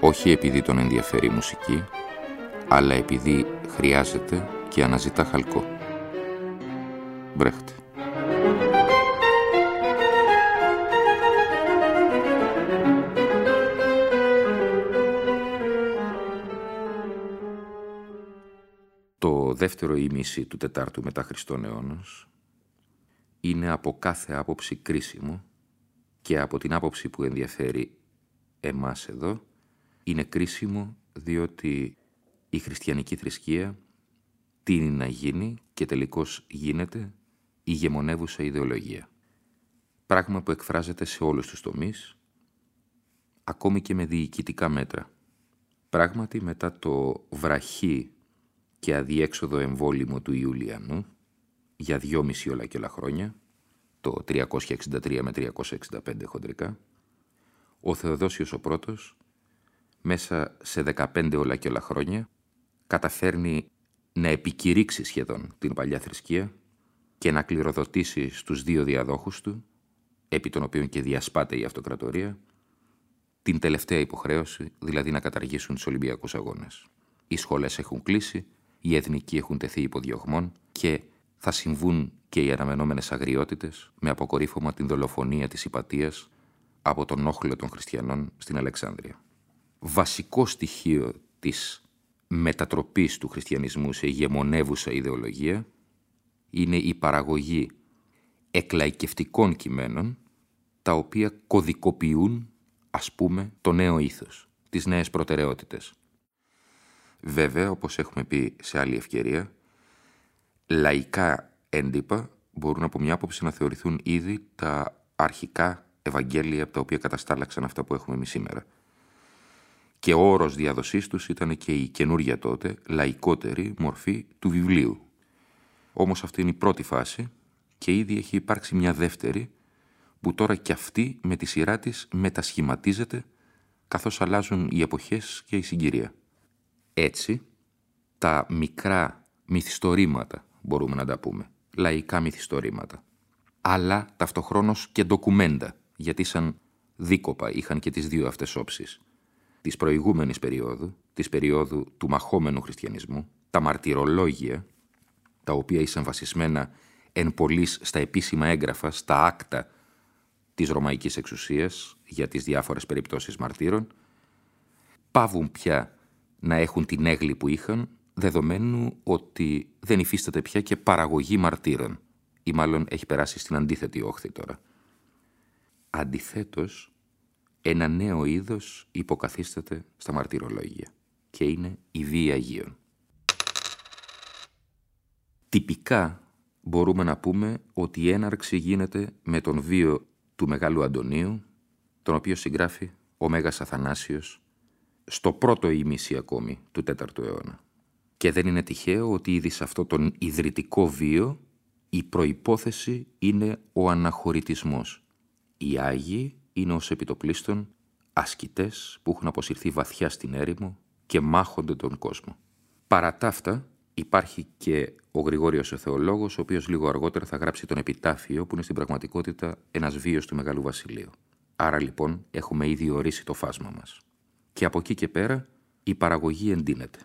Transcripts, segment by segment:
όχι επειδή τον ενδιαφέρει η μουσική, αλλά επειδή χρειάζεται και αναζητά χαλκό. Μπρέχτε. Το δεύτερο ήμιση του τετάρτου μετά Χριστόν αιώνος είναι από κάθε άποψη κρίσιμο και από την άποψη που ενδιαφέρει εμάς εδώ είναι κρίσιμο διότι η χριστιανική θρησκεία τίνει να γίνει και τελικώς γίνεται η γεμονεύουσα ιδεολογία. Πράγμα που εκφράζεται σε όλους τους τομείς, ακόμη και με διοικητικά μέτρα. Πράγματι μετά το βραχή και αδιέξοδο εμβόλυμο του Ιουλιανού, για δυόμιση όλα και όλα χρόνια, το 363 με 365 χοντρικά, ο Θεοδόσιος ο πρώτος μέσα σε 15 όλα και όλα χρόνια καταφέρνει να επικηρύξει σχεδόν την παλιά θρησκεία και να κληροδοτήσει στους δύο διαδόχους του, επί των οποίων και διασπάται η αυτοκρατορία, την τελευταία υποχρέωση, δηλαδή να καταργήσουν τους Ολυμπιακούς Αγώνες. Οι σχολές έχουν κλείσει, οι εθνικοί έχουν τεθεί υποδιωγμών και θα συμβούν και οι αναμενόμενες αγριότητες με αποκορύφωμα την δολοφονία της υπατίας από τον όχλο των χριστιανών στην Αλεξάνδρεια βασικό στοιχείο της μετατροπής του χριστιανισμού σε ηγεμονεύουσα ιδεολογία είναι η παραγωγή εκλαϊκευτικών κειμένων τα οποία κωδικοποιούν, ας πούμε, το νέο ήθος, τις νέες προτεραιότητες. Βέβαια, όπως έχουμε πει σε άλλη ευκαιρία, λαϊκά έντυπα μπορούν από μια άποψη να θεωρηθούν ήδη τα αρχικά Ευαγγέλια από τα οποία καταστάλαξαν αυτά που έχουμε εμείς σήμερα και ο όρος διάδοσής τους ήταν και η καινούρια τότε, λαϊκότερη μορφή του βιβλίου. Όμως αυτή είναι η πρώτη φάση και ήδη έχει υπάρξει μια δεύτερη που τώρα κι αυτή με τη σειρά της μετασχηματίζεται καθώς αλλάζουν οι εποχές και η συγκυρία. Έτσι, τα μικρά μυθιστορήματα μπορούμε να τα πούμε, λαϊκά μυθιστορήματα, αλλά ταυτοχρόνως και ντοκουμέντα, γιατί σαν δίκοπα είχαν και τις δύο αυτές όψεις της προηγούμενης περίοδου, της περίοδου του μαχόμενου χριστιανισμού, τα μαρτυρολόγια, τα οποία ήσαν βασισμένα εν πολλοίς στα επίσημα έγγραφα, στα acta της ρωμαϊκής εξουσίας για τις διάφορες περιπτώσεις μαρτύρων, παύουν πια να έχουν την αίγλη που είχαν, δεδομένου ότι δεν υφίσταται πια και παραγωγή μαρτύρων, ή μάλλον έχει περάσει στην αντίθετη όχθη τώρα. Αντιθέτως, ένα νέο είδος υποκαθίσταται στα μαρτυρολόγια και είναι η βία Αγίων. Τυπικά μπορούμε να πούμε ότι η έναρξη γίνεται με τον βίο του Μεγάλου Αντωνίου, τον οποίο συγγράφει ο Μέγας Αθανάσιος στο πρώτο ημίση ακόμη του 4ου αιώνα. Και δεν είναι τυχαίο ότι ήδη σε αυτό τον ιδρυτικό βίο η προϋπόθεση είναι ο αναχωρητισμός. Οι Άγιοι είναι ως επιτοπλίστων ασκητές που έχουν αποσυρθεί βαθιά στην έρημο και μάχονται τον κόσμο. Παρά τα αυτά, υπάρχει και ο Γρηγόριος ο Θεολόγος, ο οποίος λίγο αργότερα θα γράψει τον Επιτάφιο, που είναι στην πραγματικότητα ένας βίος του Μεγάλου Βασιλείου. Άρα λοιπόν έχουμε ήδη ορίσει το φάσμα μας. Και από εκεί και πέρα η παραγωγή εντείνεται.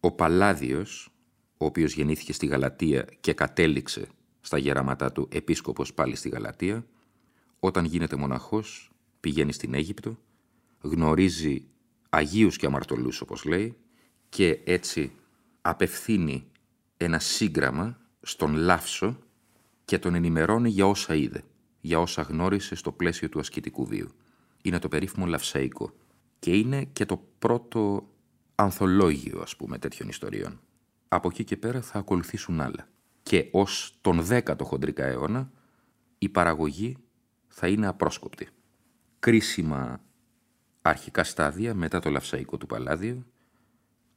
Ο Παλάδιος, ο οποίος γεννήθηκε στη Γαλατεία και κατέληξε στα γεράματά του επίσκοπος πάλι στη Γαλατεία, όταν γίνεται μοναχός, πηγαίνει στην Αίγυπτο, γνωρίζει Αγίους και αμαρτωλούς όπως λέει και έτσι απευθύνει ένα σύγγραμμα στον Λάφσο και τον ενημερώνει για όσα είδε, για όσα γνώρισε στο πλαίσιο του ασκητικού βίου. Είναι το περίφημο Λαυσαϊκό και είναι και το πρώτο ανθολόγιο ας πούμε τέτοιων ιστοριών. Από εκεί και πέρα θα ακολουθήσουν άλλα. Και ως τον δέκατο χοντρικά αιώνα η παραγωγή θα είναι απρόσκοπτη. Κρίσιμα αρχικά στάδια μετά το Λαυσαϊκό του Παλάδιο,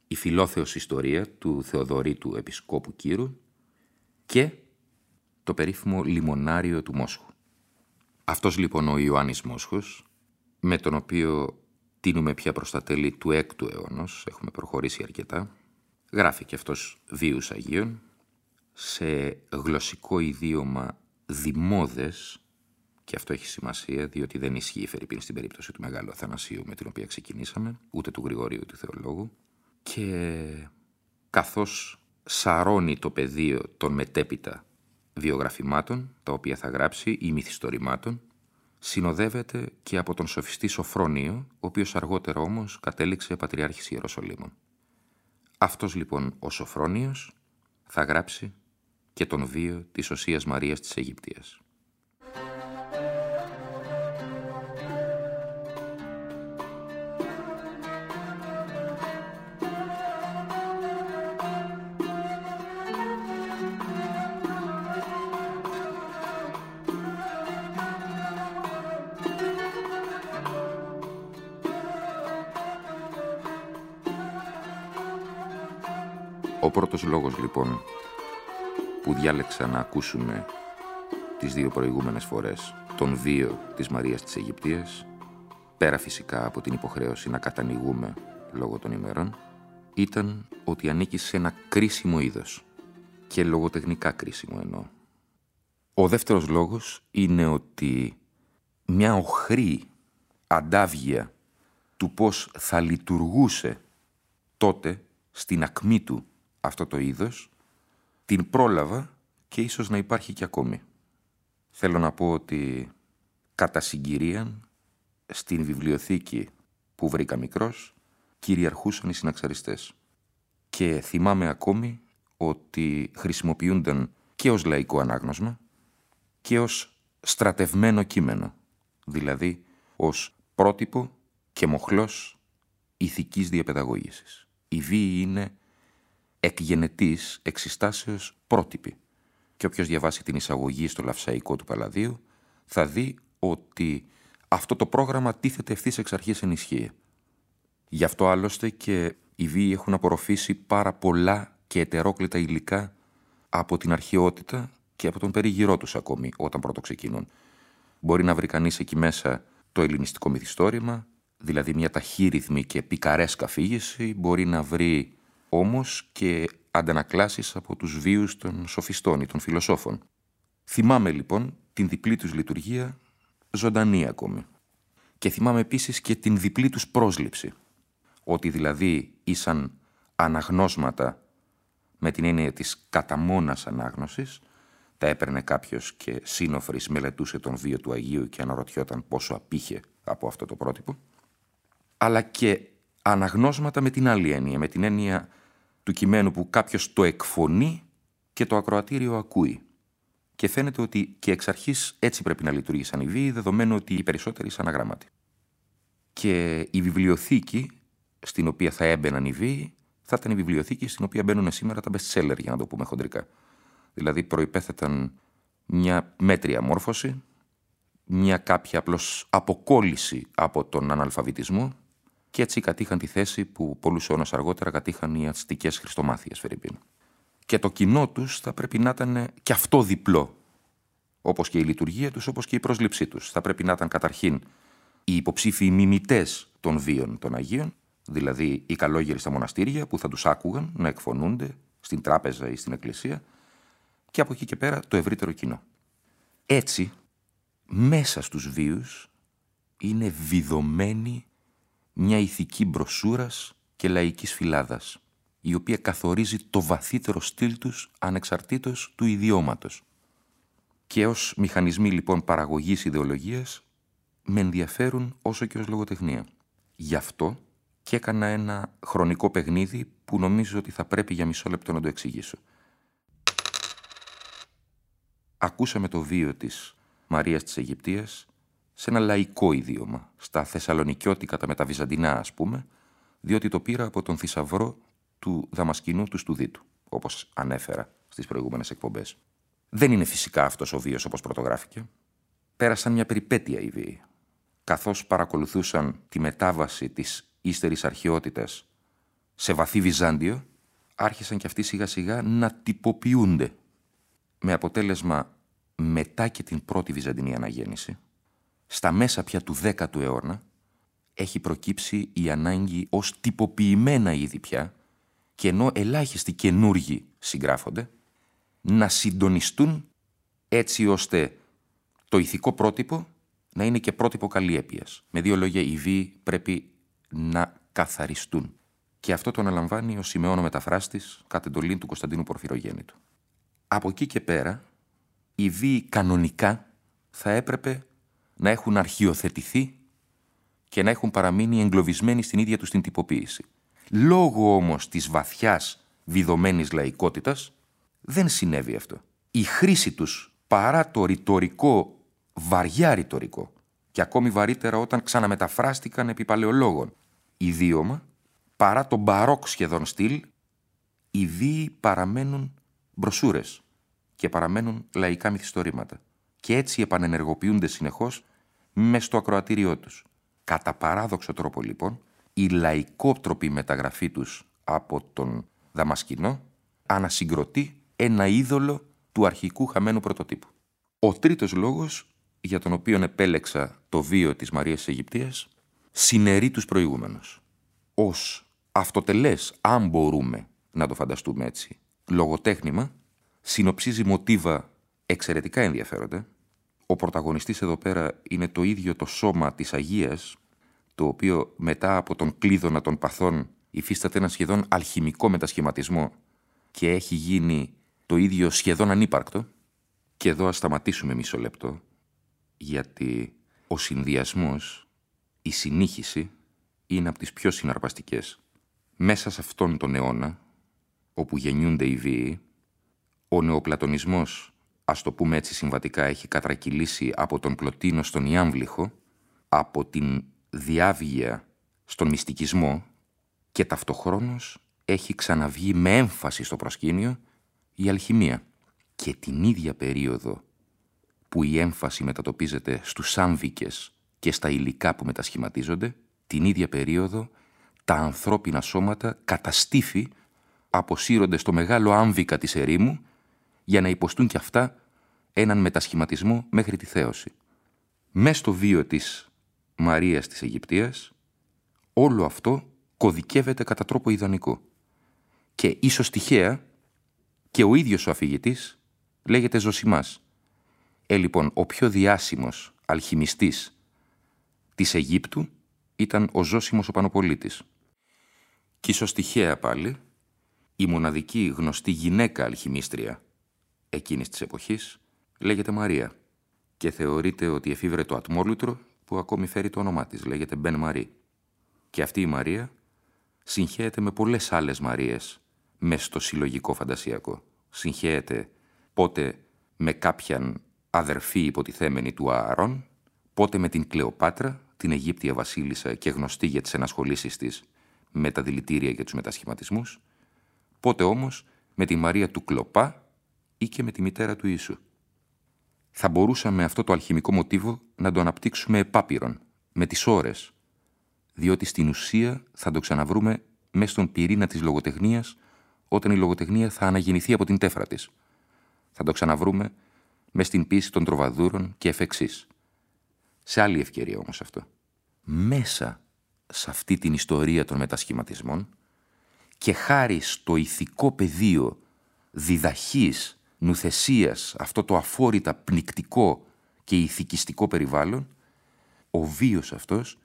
η φιλόθεος ιστορία του Θεοδωρήτου Επισκόπου Κύρου και το περίφημο λιμονάριο του Μόσχου. Αυτός λοιπόν ο Ιωάννης Μόσχος, με τον οποίο τίνουμε πια προς τα τέλη του έκτου αιώνος, έχουμε προχωρήσει αρκετά, γράφει και αυτός βίους Αγίων, σε γλωσσικό ιδίωμα δημόδες, και αυτό έχει σημασία, διότι δεν ισχύει η Φερρυπίν στην περίπτωση του Μεγάλου Αθανασίου με την οποία ξεκινήσαμε, ούτε του Γρηγορίου του Θεολόγου, και καθώς σαρώνει το πεδίο των μετέπειτα βιογραφημάτων, τα οποία θα γράψει, ή μυθιστορημάτων, συνοδεύεται και από τον σοφιστή Σοφρόνιο, ο οποίος αργότερα όμως κατέληξε Πατριάρχης Ιεροσολύμων. Αυτός λοιπόν ο Σοφρόνιος θα γράψει και τον βίο της Οσίας Μαρίας της Αιγυπτίας. Ο πρώτος λόγος λοιπόν που διάλεξα να ακούσουμε τις δύο προηγούμενες φορές τον βίο της Μαρίας της Αιγυπτίας, πέρα φυσικά από την υποχρέωση να κατανοηγούμε λόγω των ημερών, ήταν ότι ανήκει σε ένα κρίσιμο είδος και λογοτεχνικά κρίσιμο εννοώ. Ο δεύτερος λόγος είναι ότι μια οχρή αντάβγεια του πώς θα λειτουργούσε τότε στην ακμή του αυτό το είδος, την πρόλαβα και ίσως να υπάρχει και ακόμη. Θέλω να πω ότι κατά συγκυρίαν στην βιβλιοθήκη που βρήκα μικρός κυριαρχούσαν οι συναξαριστές. Και θυμάμαι ακόμη ότι χρησιμοποιούνταν και ως λαϊκό ανάγνωσμα και ως στρατευμένο κείμενο, δηλαδή ως πρότυπο και μοχλός ηθικής διαπαιδαγώγησης. Η βίη είναι εκ γενετής εξιστάσεως πρότυπη. Και όποιος διαβάσει την εισαγωγή στο λαυσαϊκό του Παλαδίου θα δει ότι αυτό το πρόγραμμα τίθεται ευθύς εξ αρχής εν ισχύει. Γι' αυτό άλλωστε και οι βίοι έχουν απορροφήσει πάρα πολλά και ετερόκλητα υλικά από την αρχαιότητα και από τον περιγυρό τους ακόμη όταν πρώτο ξεκινούν. Μπορεί να βρει κανείς εκεί μέσα το ελληνιστικό μυθιστόρημα, δηλαδή μια ταχύρυθμη και πικαρέσκα φύγηση, μπορεί να βρει όμως και αντανακλάσεις από τους βίους των σοφιστών ή των φιλοσόφων. Θυμάμαι λοιπόν την διπλή τους λειτουργία ζωντανή ακόμη. Και θυμάμαι επίσης και την διπλή τους πρόσληψη. Ότι δηλαδή ήσαν αναγνώσματα με την έννοια της καταμόνας ανάγνωσης, τα έπαιρνε κάποιος και σύνοφρης μελετούσε τον βίο του Αγίου και αναρωτιόταν πόσο απήχε από αυτό το πρότυπο, αλλά και αναγνώσματα με την άλλη έννοια, με την έννοια του κειμένου που κάποιος το εκφωνεί και το ακροατήριο ακούει. Και φαίνεται ότι και εξ αρχής έτσι πρέπει να λειτουργεί σαν η βίη, δεδομένου ότι οι περισσότεροι σαν αγράμματοι. Και η βιβλιοθήκη στην οποία θα έμπαιναν οι βίοι θα ήταν η βιβλιοθήκη στην οποία μπαίνουν σήμερα τα best seller, για να το πούμε χοντρικά. Δηλαδή προϋπέθεταν μια μέτρια μόρφωση, μια κάποια απλώς αποκόλληση από τον αναλφαβητισμό και έτσι κατήχαν τη θέση που πολλούς αιώνες αργότερα κατήχαν οι αστικές χριστομάθειες Φερρυπίν. Και το κοινό τους θα πρέπει να ήταν και αυτό διπλό, όπως και η λειτουργία τους, όπως και η πρόσληψή τους. Θα πρέπει να ήταν καταρχήν οι υποψήφιοι μιμητές των βίων των Αγίων, δηλαδή οι καλόγεροι στα μοναστήρια που θα τους άκουγαν να εκφωνούνται στην τράπεζα ή στην εκκλησία και από εκεί και πέρα το ευρύτερο κοινό. Έτσι, μέσα στους βίους είναι βιδωμένοι μια ηθική μπροσούρας και λαϊκής φυλάδας, η οποία καθορίζει το βαθύτερο στυλ τους ανεξαρτήτως του ιδιώματος. Και ως μηχανισμοί λοιπόν παραγωγής ιδεολογίας με ενδιαφέρουν όσο και ως λογοτεχνία. Γι' αυτό και έκανα ένα χρονικό παιχνίδι που νομίζω ότι θα πρέπει για μισό λεπτό να το εξηγήσω. Ακούσαμε το βίο της Μαρίας της Αιγυπτίας σε ένα λαϊκό ιδίωμα, στα Θεσσαλονικιώτικα τα μεταβυζαντινά ας πούμε, διότι το πήρα από τον θησαυρό του Δαμασκηνού του Στουδίτου, όπως ανέφερα στις προηγούμενες εκπομπές. Δεν είναι φυσικά αυτός ο βίος όπως πρωτογράφηκε. Πέρασαν μια περιπέτεια οι βίοι. καθώς παρακολουθούσαν τη μετάβαση της ύστερης αρχαιότητας σε βαθύ Βυζάντιο, άρχισαν και αυτοί σιγά σιγά να τυποποιούνται. Με αποτέλεσμα μετά και την πρώτη Βυζαντινή αναγέννηση, στα μέσα πια του 10ου αιώνα, έχει προκύψει η ανάγκη ως τυποποιημένα είδη πια και ενώ ελάχιστοι καινούργοι συγγράφονται, να συντονιστούν έτσι ώστε το ηθικό πρότυπο να είναι και πρότυπο καλλιέπειας. Με δύο λόγια, οι βίοι πρέπει να καθαριστούν. Και αυτό το αναλαμβάνει ο Σιμεώνο Μεταφράστης κατ' εντολή του Κωνσταντίνου Πορφυρογέννητου. Από εκεί και πέρα, οι βίοι κανονικά θα έπρεπε να έχουν αρχιοθετηθεί και να έχουν παραμείνει εγκλωβισμένοι στην ίδια τους την τυποποίηση. Λόγω όμως της βαθιάς βιδωμένης λαϊκότητας, δεν συνέβη αυτό. Η χρήση τους, παρά το ρητορικό, βαριά ρητορικό, και ακόμη βαρύτερα όταν ξαναμεταφράστηκαν επί παλαιολόγων, ιδίωμα, παρά το μπαρόκ σχεδόν στυλ, οι βίοι παραμένουν μπροσούρες και παραμένουν λαϊκά μυθιστορήματα. Και έτσι επανενεργοποιούνται συνεχώς μες στο ακροατήριό τους. Κατά παράδοξο τρόπο λοιπόν, η λαϊκότροπη μεταγραφή τους από τον Δαμασκηνό ανασυγκροτεί ένα είδωλο του αρχικού χαμένου πρωτοτύπου. Ο τρίτος λόγος για τον οποίο επέλεξα το βίο της Μαρίας της Αιγυπτίας συνερεί τους προηγούμενους. Ως αυτοτελές, αν μπορούμε να το φανταστούμε έτσι, λογοτέχνημα, συνοψίζει μοτίβα εξαιρετικά ενδιαφέροντα. Ο πρωταγωνιστής εδώ πέρα είναι το ίδιο το σώμα της Αγίας, το οποίο μετά από τον κλείδωνα των παθών υφίσταται ένα σχεδόν αλχημικό μετασχηματισμό και έχει γίνει το ίδιο σχεδόν ανύπαρκτο. Και εδώ ας σταματήσουμε μισό λεπτό, γιατί ο συνδυασμός, η συνήχηση, είναι από τις πιο συναρπαστικές. Μέσα σε αυτόν τον αιώνα, όπου γεννιούνται οι βίοι, ο νεοπλατωνισμός, ας το πούμε έτσι συμβατικά, έχει κατρακυλήσει από τον Πλωτίνο στον Ιάμβληχο, από την διάβγεια στον μυστικισμό και ταυτοχρόνως έχει ξαναβγεί με έμφαση στο προσκήνιο η αλχημία. Και την ίδια περίοδο που η έμφαση μετατοπίζεται στους άμβικες και στα υλικά που μετασχηματίζονται, την ίδια περίοδο τα ανθρώπινα σώματα καταστήφι αποσύρονται στο μεγάλο άμβικα της ερήμου για να υποστούν κι αυτά έναν μετασχηματισμό μέχρι τη θέωση. Μες στο βίο της Μαρίας της Αιγυπτίας, όλο αυτό κωδικεύεται κατά τρόπο ιδανικό. Και ίσως τυχαία και ο ίδιος ο αφηγητής λέγεται Ζωσιμάς. Ε, λοιπόν, ο πιο διάσημος αλχημιστής της Αιγύπτου ήταν ο Ζώσιμος ο Πανοπολίτης. Και ίσως τυχαία πάλι, η μοναδική γνωστή γυναίκα αλχημίστρια εκείνης της εποχής λέγεται Μαρία και θεωρείται ότι εφήβρε το ατμόλουτρο που ακόμη φέρει το όνομά της, λέγεται Μπεν Μαρή. Και αυτή η Μαρία συγχέεται με πολλές άλλες Μαρίες μες στο συλλογικό φαντασιακό. Συγχέεται πότε με κάποιαν αδερφή υποτιθέμενη του Ααρών, πότε με την Κλεοπάτρα, την Αιγύπτια βασίλισσα και γνωστή για τις ενασχολήσεις της με τα δηλητήρια και τους μετασχηματισμούς, πότε όμως με τη Μαρία του Κλοπά ή και με τη μητέρα του Ιησού. Θα μπορούσαμε αυτό το αλχημικό μοτίβο να το αναπτύξουμε επάπειρον, με τις ώρες, διότι στην ουσία θα το ξαναβρούμε μέσα στον πυρήνα της λογοτεχνίας όταν η λογοτεχνία θα αναγεννηθεί από την τέφρα της. Θα το ξαναβρούμε μες στην πίση των τροβαδούρων και εφ' εξής. Σε άλλη ευκαιρία όμως αυτό. Μέσα σε αυτή την ιστορία των μετασχηματισμών και χάρη στο ηθικό πεδίο διδαχής, νουθεσίας, αυτό το αφόρητα πνικτικό και ηθικιστικό περιβάλλον, ο βίος αυτός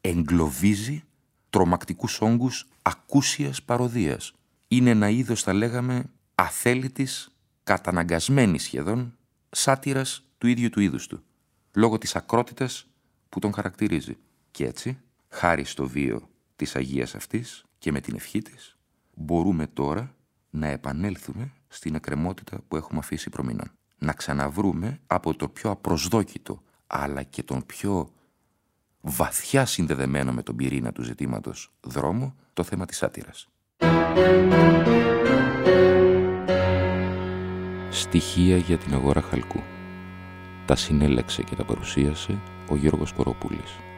εγκλωβίζει τρομακτικούς όγκους ακούσιας παροδίας. Είναι ένα είδος, θα λέγαμε, αθέλητης, καταναγκασμένης σχεδόν, σάτυρας του ίδιου του είδους του, λόγω της ακρότητας που τον χαρακτηρίζει. Και έτσι, χάρη στο βίο της Αγίας αυτής και με την ευχή της, μπορούμε τώρα να επανέλθουμε στην εκκρεμότητα που έχουμε αφήσει προμηνών. Να ξαναβρούμε από το πιο απροσδόκητο, αλλά και τον πιο βαθιά συνδεδεμένο με τον πυρήνα του ζητήματος δρόμο, το θέμα της σάτυρας. Στοιχεία για την αγορά χαλκού. Τα συνέλεξε και τα παρουσίασε ο Γιώργος Κοροπούλης.